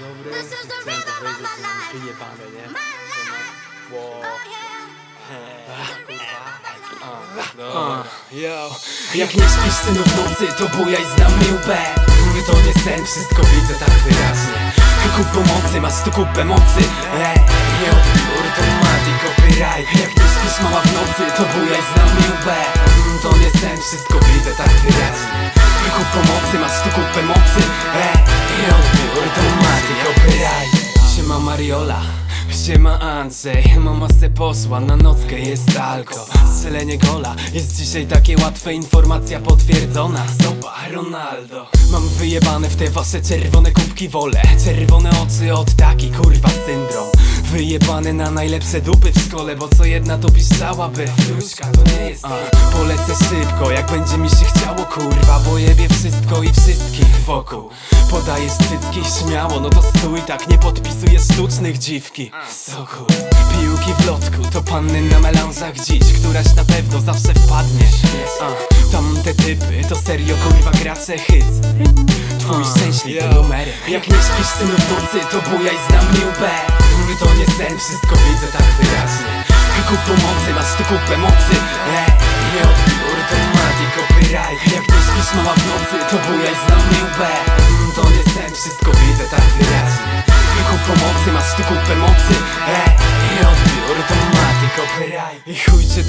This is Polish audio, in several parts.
Dobry, This is the chcę rhythm of my powiedzieć, life. wyjebane, nie? Wow. oh. Dobra. Yo. Jak nie śpisz synu w nocy, to bujaj z nami łbę To nie sen, wszystko widzę tak wyraźnie Kup pomocy, masz tu kupę mocy Ej, nie odbiór, to copyright Jak nie śpisz mała w nocy, to bujaj z nami łbę To nie sen, wszystko widzę tak wyraźnie Kup pomocy, masz tu kupę mocy. Ej, nie odbiór, to mati copyright Siema Mariola Siema Andrzej, mama se posła na nockę jest alko. Strzelenie gola jest dzisiaj takie łatwe, informacja potwierdzona. Soba, Ronaldo Mam wyjebane w te wasze czerwone kubki wolę. Czerwone oczy od taki kurwa syndrom Wyjebany na najlepsze dupy w szkole Bo co jedna to piszczałaby. Wróżka to nie jest A, Polecę szybko jak będzie mi się chciało kurwa Bo jebie wszystko i wszystkich wokół. Podajesz cycki śmiało, no to stój tak Nie podpisuję sztucznych dziwki. Soku Piłki w lotku to panny na melanżach dziś Któraś na pewno zawsze wpadnie. A, Tamte typy to serio kurwa gracze hyc Twój szczęśliwy numerek Jak nie śpisz synu w nocy to bujaj z nami łbę To nie sen, wszystko widzę tak wyraźnie. Kup pomocy, masz tu kupę mocy. Ej, nie odbiór, to mati copyright. Jak nie śpisz mała w nocy to bujaj z nami łbę To nie sen, wszystko widzę tak wyraźnie. Kup pomocy, masz tu kupę mocy. Ej, nie odbiór, to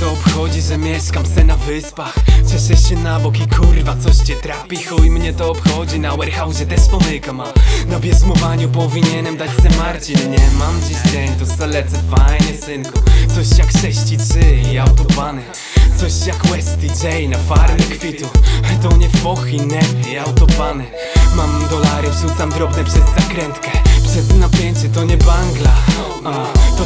to obchodzi, że mieszkam se na wyspach. Cieszę się na bok i kurwa coś cię trapi. Chuj mnie to obchodzi, na warehouse też pomykam A na bierzmowaniu powinienem dać se Marcin. Nie mam dziś dzień, to se lecę fajnie synku. Coś jak 63 i autobany. Coś jak West DJ na farmie kwitu. To nie fochy, neby i autobany. Mam dolary, wrzucam drobne przez zakrętkę. Przez napięcie to nie bangla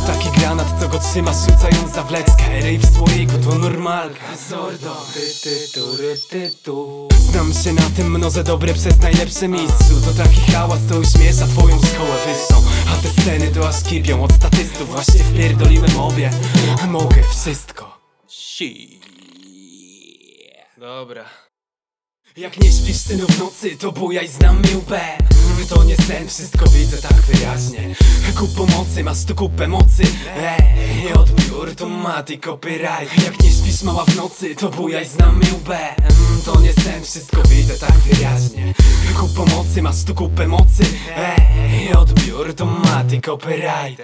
taki granat, co go trzymasz rzucając za wleckę. Ryj w słoiku to normalka. Zordo ty, tu, ry, ty, tu. Znam się na tym, mnożę dobre przez najlepsze mistrzu. To taki hałas, co uśmiesza twoją szkołę wyższą. A te sceny to aż kipią od statystów. Właśnie wpierdoliłem obie. Mogę wszystko. Dobra. Jak nie śpisz synu w nocy, to bujaj z nami To nie sen, wszystko widzę tak wyraźnie. Kup pomocy, masz tu kupę mocy. Ej, odbiór to mati copyright. Jak nie śpisz mała w nocy, to bujaj z nami łbę To nie sen, wszystko widzę tak wyraźnie. Kup pomocy, masz tu kupę mocy. Ej, odbiór to mati copyright.